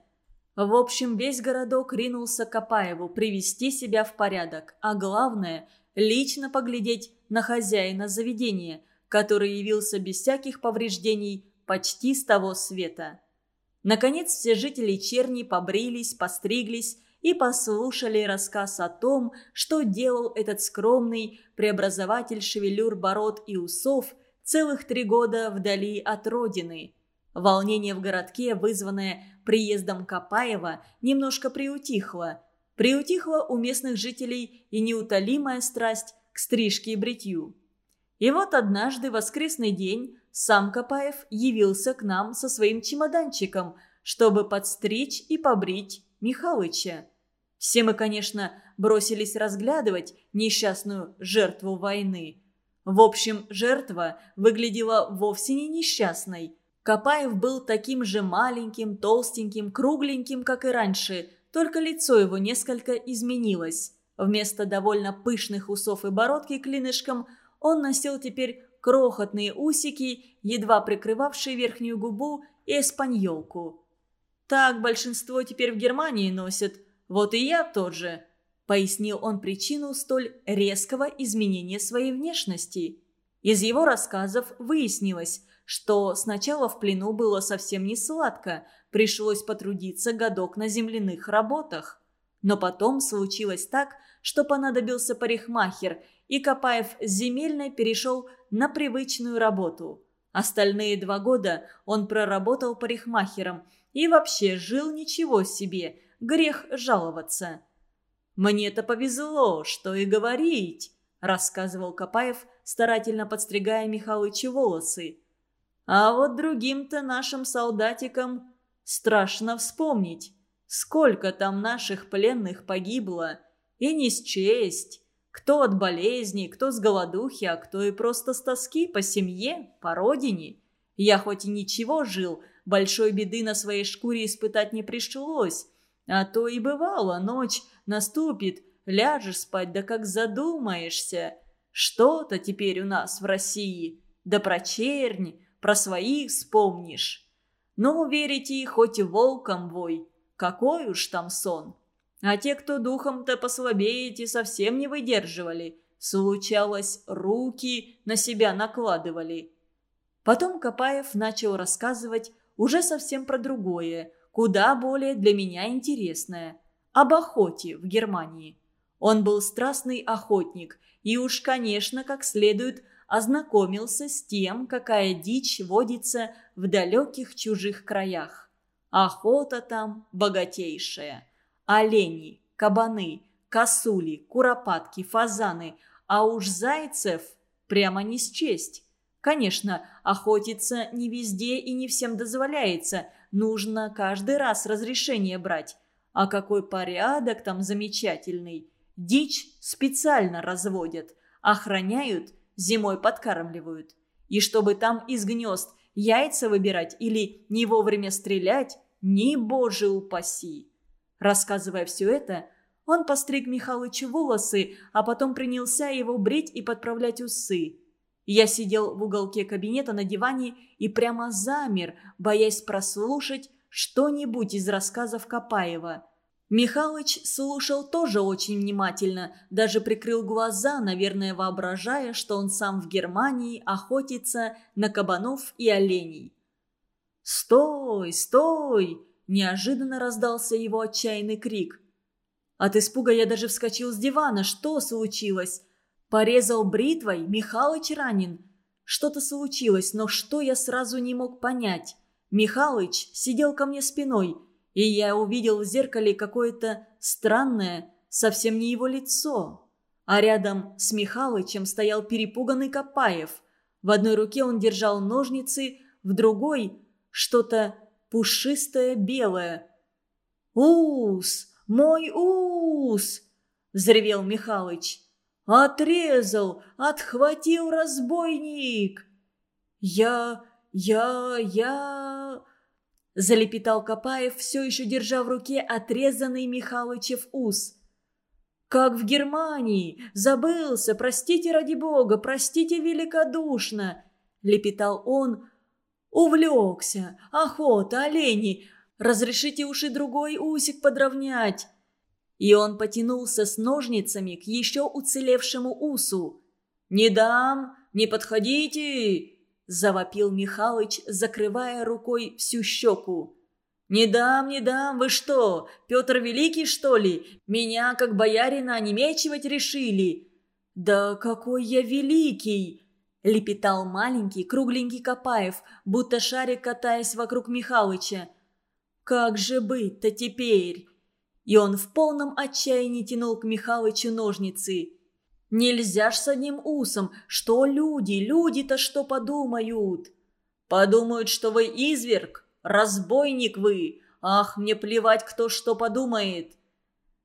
В общем, весь городок ринулся к Копаеву привести себя в порядок, а главное – лично поглядеть на хозяина заведения, который явился без всяких повреждений почти с того света. Наконец все жители Черни побрились, постриглись и послушали рассказ о том, что делал этот скромный преобразователь шевелюр, бород и усов целых три года вдали от родины. Волнение в городке, вызванное приездом Капаева, немножко приутихло. Приутихла у местных жителей и неутолимая страсть к стрижке и бритью. И вот однажды, воскресный день, сам Капаев явился к нам со своим чемоданчиком, чтобы подстричь и побрить Михалыча. Все мы, конечно, бросились разглядывать несчастную жертву войны. В общем, жертва выглядела вовсе не несчастной. Капаев был таким же маленьким, толстеньким, кругленьким, как и раньше, только лицо его несколько изменилось. Вместо довольно пышных усов и бородки клинышком он носил теперь крохотные усики, едва прикрывавшие верхнюю губу и эспаньолку. Так большинство теперь в Германии носят. Вот и я тоже», – пояснил он причину столь резкого изменения своей внешности. Из его рассказов выяснилось, что сначала в плену было совсем не сладко, пришлось потрудиться годок на земляных работах. Но потом случилось так, что понадобился парикмахер, и Копаев с земельной перешел на привычную работу. Остальные два года он проработал парикмахером – и вообще жил ничего себе, грех жаловаться. «Мне-то повезло, что и говорить», – рассказывал Копаев, старательно подстригая Михалычу волосы. «А вот другим-то нашим солдатикам страшно вспомнить, сколько там наших пленных погибло, и не счесть, кто от болезни, кто с голодухи, а кто и просто с тоски по семье, по родине. Я хоть и ничего жил, большой беды на своей шкуре испытать не пришлось. А то и бывало, ночь наступит, ляжешь спать, да как задумаешься. Что-то теперь у нас в России. Да про чернь, про своих вспомнишь. Ну, верите, хоть волком вой, какой уж там сон. А те, кто духом-то послабее, эти совсем не выдерживали. Случалось, руки на себя накладывали. Потом Копаев начал рассказывать уже совсем про другое, куда более для меня интересное. Об охоте в Германии. Он был страстный охотник и уж, конечно, как следует ознакомился с тем, какая дичь водится в далеких чужих краях. Охота там богатейшая. Олени, кабаны, косули, куропатки, фазаны, а уж зайцев прямо не счесть. Конечно, охотиться не везде и не всем дозволяется, нужно каждый раз разрешение брать. А какой порядок там замечательный. Дичь специально разводят, охраняют, зимой подкармливают. И чтобы там из гнезд яйца выбирать или не вовремя стрелять, не боже упаси. Рассказывая все это, он постриг Михалычу волосы, а потом принялся его брить и подправлять усы. Я сидел в уголке кабинета на диване и прямо замер, боясь прослушать что-нибудь из рассказов Копаева. Михалыч слушал тоже очень внимательно, даже прикрыл глаза, наверное, воображая, что он сам в Германии охотится на кабанов и оленей. «Стой, стой!» – неожиданно раздался его отчаянный крик. От испуга я даже вскочил с дивана. Что случилось? Порезал бритвой? Михалыч ранен? Что-то случилось, но что я сразу не мог понять. Михалыч сидел ко мне спиной – и я увидел в зеркале какое-то странное, совсем не его лицо. А рядом с Михалычем стоял перепуганный Копаев. В одной руке он держал ножницы, в другой – что-то пушистое белое. «Ус! Мой ус!» – взревел Михалыч. «Отрезал! Отхватил разбойник!» «Я... я... я...» Залепетал Копаев, все еще держа в руке отрезанный Михалычев ус. «Как в Германии! Забылся! Простите ради бога! Простите великодушно!» Лепетал он. «Увлекся! Охота, олени! Разрешите уж и другой усик подровнять!» И он потянулся с ножницами к еще уцелевшему усу. «Не дам! Не подходите!» завопил Михалыч, закрывая рукой всю щеку. «Не дам, не дам, вы что, Петр Великий, что ли? Меня, как боярина, онемечивать решили?» «Да какой я великий!» – лепетал маленький, кругленький Копаев, будто шарик катаясь вокруг Михалыча. «Как же быть-то теперь?» И он в полном отчаянии тянул к Михалычу ножницы. Нельзя ж с одним усом. Что люди, люди-то что подумают? Подумают, что вы изверг, разбойник вы. Ах, мне плевать, кто что подумает.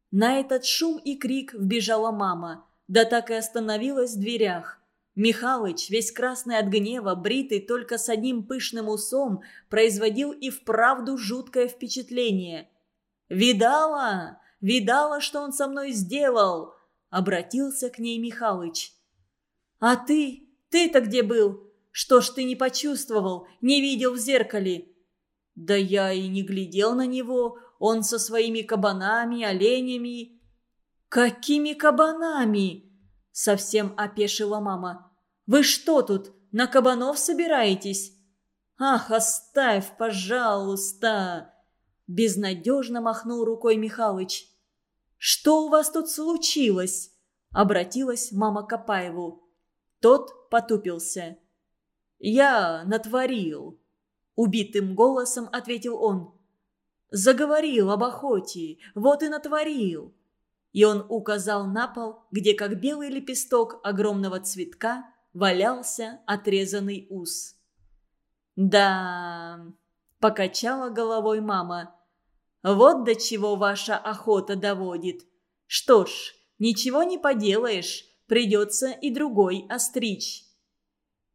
На этот шум и крик вбежала мама. Да так и остановилась в дверях. Михалыч, весь красный от гнева, бритый только с одним пышным усом, производил и вправду жуткое впечатление. «Видала? Видала, что он со мной сделал? Обратился к ней Михалыч. «А ты? Ты-то где был? Что ж ты не почувствовал, не видел в зеркале?» «Да я и не глядел на него. Он со своими кабанами, оленями». «Какими кабанами?» Совсем опешила мама. «Вы что тут, на кабанов собираетесь?» «Ах, оставь, пожалуйста!» Безнадежно махнул рукой Михалыч. «Что у вас тут случилось?» – обратилась мама Копаеву. Тот потупился. «Я натворил», – убитым голосом ответил он. «Заговорил об охоте, вот и натворил». И он указал на пол, где, как белый лепесток огромного цветка, валялся отрезанный ус. «Да...» – покачала головой мама. Вот до чего ваша охота доводит. Что ж, ничего не поделаешь, придется и другой остричь».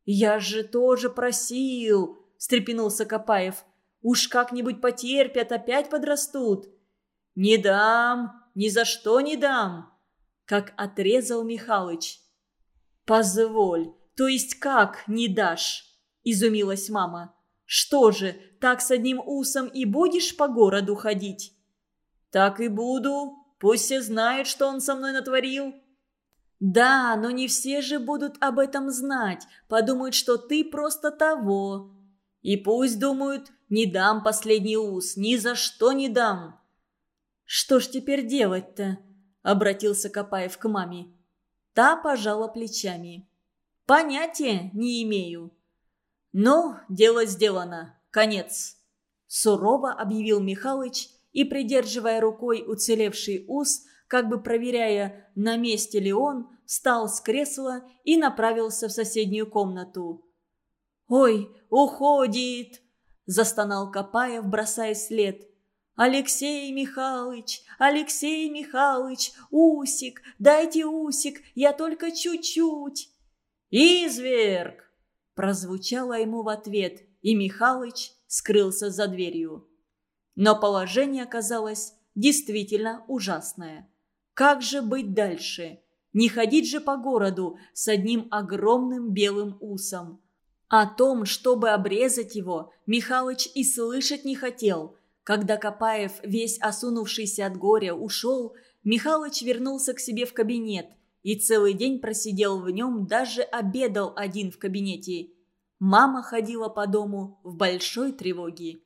«Я же тоже просил», – встрепенулся Копаев. «Уж как-нибудь потерпят, опять подрастут». «Не дам, ни за что не дам», – как отрезал Михалыч. «Позволь, то есть как не дашь?» – изумилась мама. Что же, так с одним усом и будешь по городу ходить?» «Так и буду», Пусть все знают, что он со мной натворил». «Да, но не все же будут об этом знать. Подумают, что ты просто того». «И пусть думают, не дам последний ус, ни за что не дам». «Что ж теперь делать-то?» – обратился Копаев к маме. Та пожала плечами. «Понятия не имею». «Ну, дело сделано. Конец», – сурово объявил Михалыч и, придерживая рукой уцелевший ус, как бы проверяя, на месте ли он, встал с кресла и направился в соседнюю комнату. «Ой, уходит!» – застонал Копаев, бросая след. «Алексей Михайлович! Алексей Михайлович! Усик! Дайте усик! Я только чуть-чуть!» «Изверг!» – прозвучало ему в ответ, и Михалыч скрылся за дверью. Но положение оказалось действительно ужасное. Как же быть дальше? Не ходить же по городу с одним огромным белым усом. О том, чтобы обрезать его, Михалыч и слышать не хотел – когда Копаев, весь осунувшийся от горя, ушел, Михалыч вернулся к себе в кабинет и целый день просидел в нем, даже обедал один в кабинете. Мама ходила по дому в большой тревоге.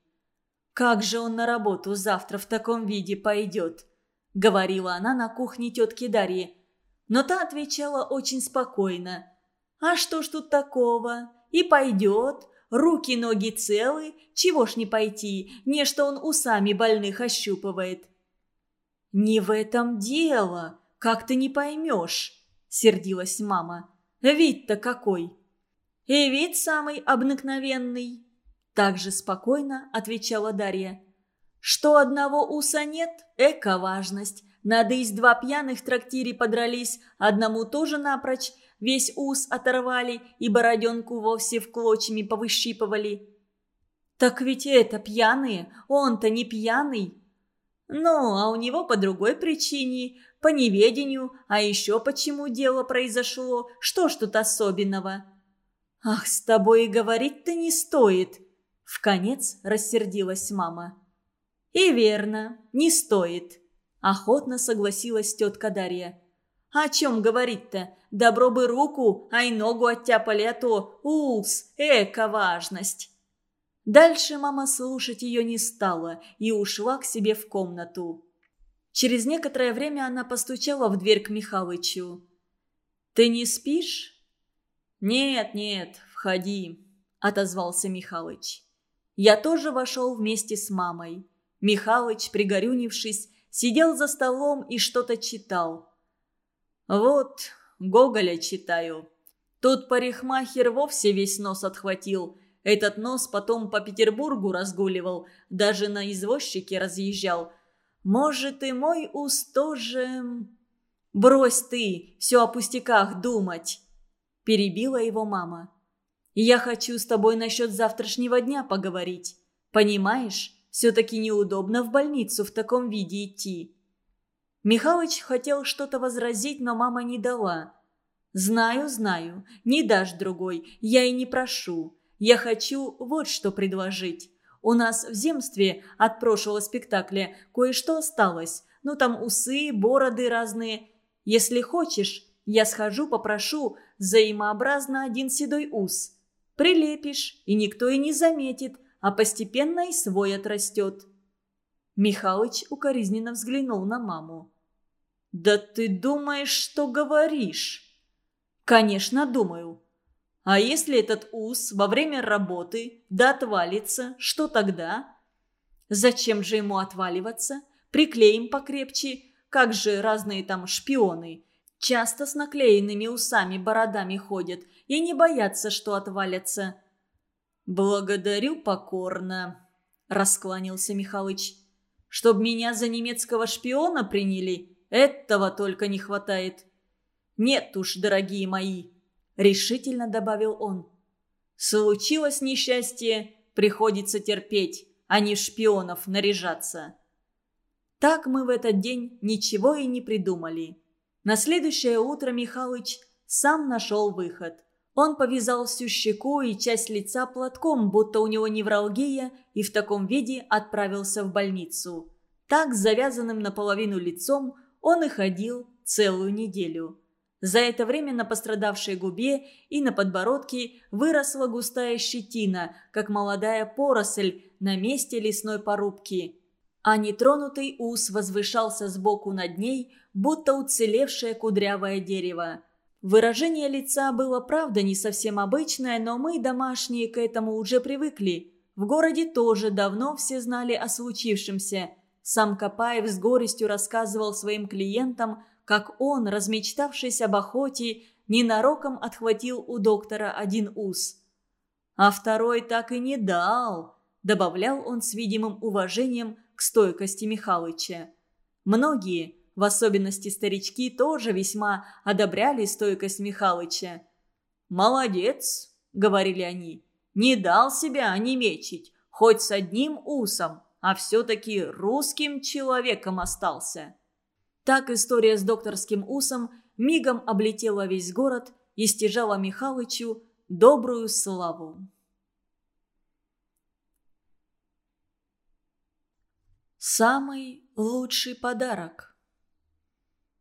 «Как же он на работу завтра в таком виде пойдет?» — говорила она на кухне тетки Дарьи. Но та отвечала очень спокойно. «А что ж тут такого? И пойдет, Руки-ноги целы, чего ж не пойти, не что он усами больных ощупывает. «Не в этом дело, как ты не поймешь», — сердилась мама. «Вид-то какой!» «И вид самый обыкновенный», — также спокойно отвечала Дарья. «Что одного уса нет — эко-важность. Надысь два пьяных в трактире подрались, одному тоже напрочь, весь ус оторвали и бороденку вовсе в клочьями повыщипывали. «Так ведь это пьяные, он-то не пьяный». «Ну, а у него по другой причине, по неведению, а еще почему дело произошло, что ж тут особенного?» «Ах, с тобой и говорить-то не стоит!» В конец рассердилась мама. «И верно, не стоит», – охотно согласилась тетка Дарья. О чем говорить-то? Добро бы руку, а и ногу оттяпали, а то ус, эко важность. Дальше мама слушать ее не стала и ушла к себе в комнату. Через некоторое время она постучала в дверь к Михалычу. «Ты не спишь?» «Нет, нет, входи», – отозвался Михалыч. Я тоже вошел вместе с мамой. Михалыч, пригорюнившись, сидел за столом и что-то читал. «Вот, Гоголя читаю. Тут парикмахер вовсе весь нос отхватил. Этот нос потом по Петербургу разгуливал, даже на извозчике разъезжал. Может, и мой ус тоже...» «Брось ты, все о пустяках думать!» Перебила его мама. «Я хочу с тобой насчет завтрашнего дня поговорить. Понимаешь, все-таки неудобно в больницу в таком виде идти. Михалыч хотел что-то возразить, но мама не дала. «Знаю, знаю, не дашь другой, я и не прошу. Я хочу вот что предложить. У нас в земстве от прошлого спектакля кое-что осталось. Ну там усы, бороды разные. Если хочешь, я схожу, попрошу взаимообразно один седой ус. Прилепишь, и никто и не заметит, а постепенно и свой отрастет». Михалыч укоризненно взглянул на маму. «Да ты думаешь, что говоришь?» «Конечно, думаю. А если этот ус во время работы да отвалится, что тогда?» «Зачем же ему отваливаться? Приклеим покрепче. Как же разные там шпионы. Часто с наклеенными усами, бородами ходят и не боятся, что отвалятся». «Благодарю покорно», – раскланялся Михалыч. «Чтоб меня за немецкого шпиона приняли?» Этого только не хватает. Нет уж, дорогие мои, решительно добавил он. Случилось несчастье, приходится терпеть, а не шпионов наряжаться. Так мы в этот день ничего и не придумали. На следующее утро Михалыч сам нашел выход. Он повязал всю щеку и часть лица платком, будто у него невралгия, и в таком виде отправился в больницу. Так, завязанным наполовину лицом, Он и ходил целую неделю. За это время на пострадавшей губе и на подбородке выросла густая щетина, как молодая поросль на месте лесной порубки. А нетронутый ус возвышался сбоку над ней, будто уцелевшее кудрявое дерево. Выражение лица было, правда, не совсем обычное, но мы, домашние, к этому уже привыкли. В городе тоже давно все знали о случившемся. Сам Капаев с горестью рассказывал своим клиентам, как он, размечтавшись об охоте, ненароком отхватил у доктора один ус. А второй так и не дал, добавлял он с видимым уважением к стойкости Михалыча. Многие, в особенности старички, тоже весьма одобряли стойкость Михалыча. «Молодец», — говорили они, — «не дал себя онемечить, хоть с одним усом, а все-таки русским человеком остался». Так история с докторским усом мигом облетела весь город и стяжала Михалычу добрую славу. Самый лучший подарок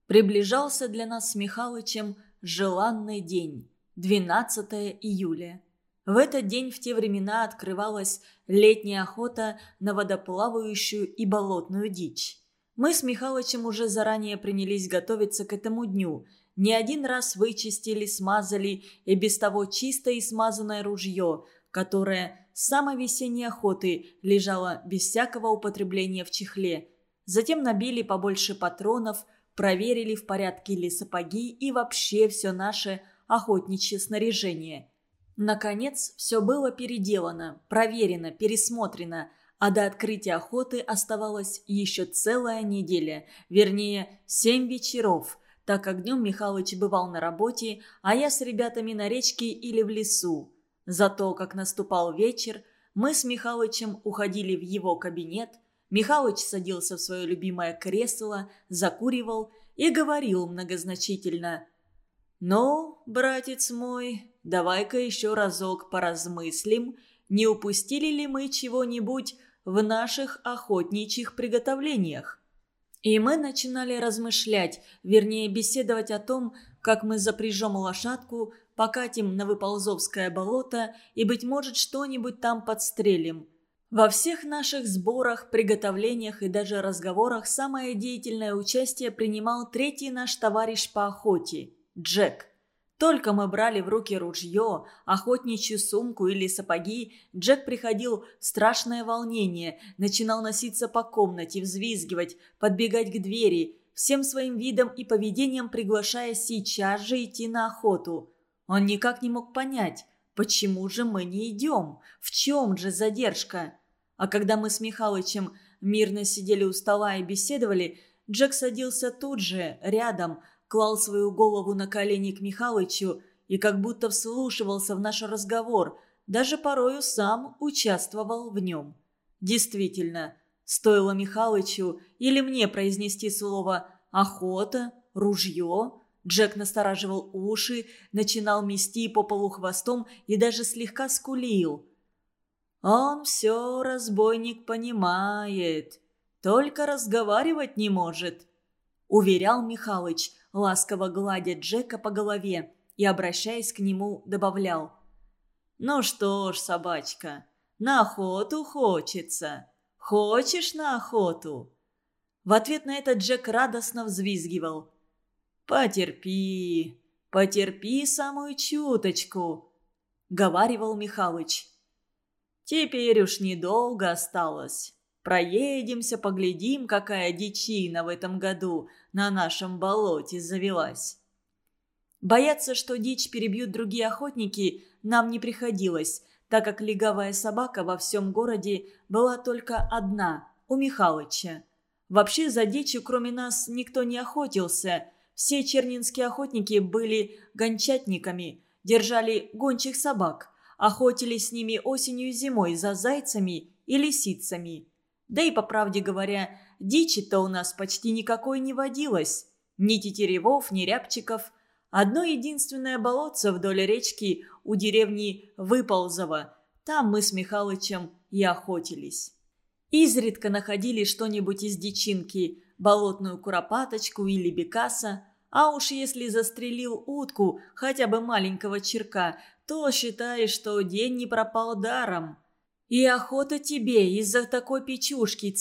Приближался для нас с Михалычем желанный день, 12 июля. В этот день в те времена открывалась летняя охота на водоплавающую и болотную дичь. Мы с Михалычем уже заранее принялись готовиться к этому дню. Не один раз вычистили, смазали и без того чистое и смазанное ружье, которое с самой весенней охоты лежало без всякого употребления в чехле. Затем набили побольше патронов, проверили, в порядке ли сапоги и вообще все наше охотничье снаряжение. Наконец, все было переделано, проверено, пересмотрено – а до открытия охоты оставалась еще целая неделя, вернее, семь вечеров, так как днем Михалыч бывал на работе, а я с ребятами на речке или в лесу. Зато, как наступал вечер, мы с Михалычем уходили в его кабинет, Михалыч садился в свое любимое кресло, закуривал и говорил многозначительно. «Ну, братец мой, давай-ка еще разок поразмыслим, не упустили ли мы чего-нибудь в наших охотничьих приготовлениях. И мы начинали размышлять, вернее беседовать о том, как мы запряжем лошадку, покатим на Выползовское болото и, быть может, что-нибудь там подстрелим. Во всех наших сборах, приготовлениях и даже разговорах самое деятельное участие принимал третий наш товарищ по охоте – Джек – только мы брали в руки ружье, охотничью сумку или сапоги, Джек приходил в страшное волнение, начинал носиться по комнате, взвизгивать, подбегать к двери, всем своим видом и поведением приглашая сейчас же идти на охоту. Он никак не мог понять, почему же мы не идем, в чем же задержка. А когда мы с Михалычем мирно сидели у стола и беседовали, Джек садился тут же, рядом – клал свою голову на колени к Михалычу и как будто вслушивался в наш разговор, даже порою сам участвовал в нем. Действительно, стоило Михалычу или мне произнести слово «охота», «ружье», Джек настораживал уши, начинал мести по полу хвостом и даже слегка скулил. «Он все, разбойник, понимает, только разговаривать не может», — уверял Михалыч, ласково гладя Джека по голове и, обращаясь к нему, добавлял. «Ну что ж, собачка, на охоту хочется. Хочешь на охоту?» В ответ на это Джек радостно взвизгивал. «Потерпи, потерпи самую чуточку», — говаривал Михалыч. «Теперь уж недолго осталось. Проедемся, поглядим, какая дичина в этом году на нашем болоте завелась. Бояться, что дичь перебьют другие охотники, нам не приходилось, так как легавая собака во всем городе была только одна – у Михалыча. Вообще за дичью кроме нас никто не охотился. Все чернинские охотники были гончатниками, держали гончих собак, охотились с ними осенью и зимой за зайцами и лисицами – да и, по правде говоря, дичи-то у нас почти никакой не водилось. Ни тетеревов, ни рябчиков. Одно единственное болотце вдоль речки у деревни Выползово. Там мы с Михалычем и охотились. Изредка находили что-нибудь из дичинки, болотную куропаточку или бекаса. А уж если застрелил утку, хотя бы маленького черка, то считай, что день не пропал даром. И охота тебе из-за такой печушки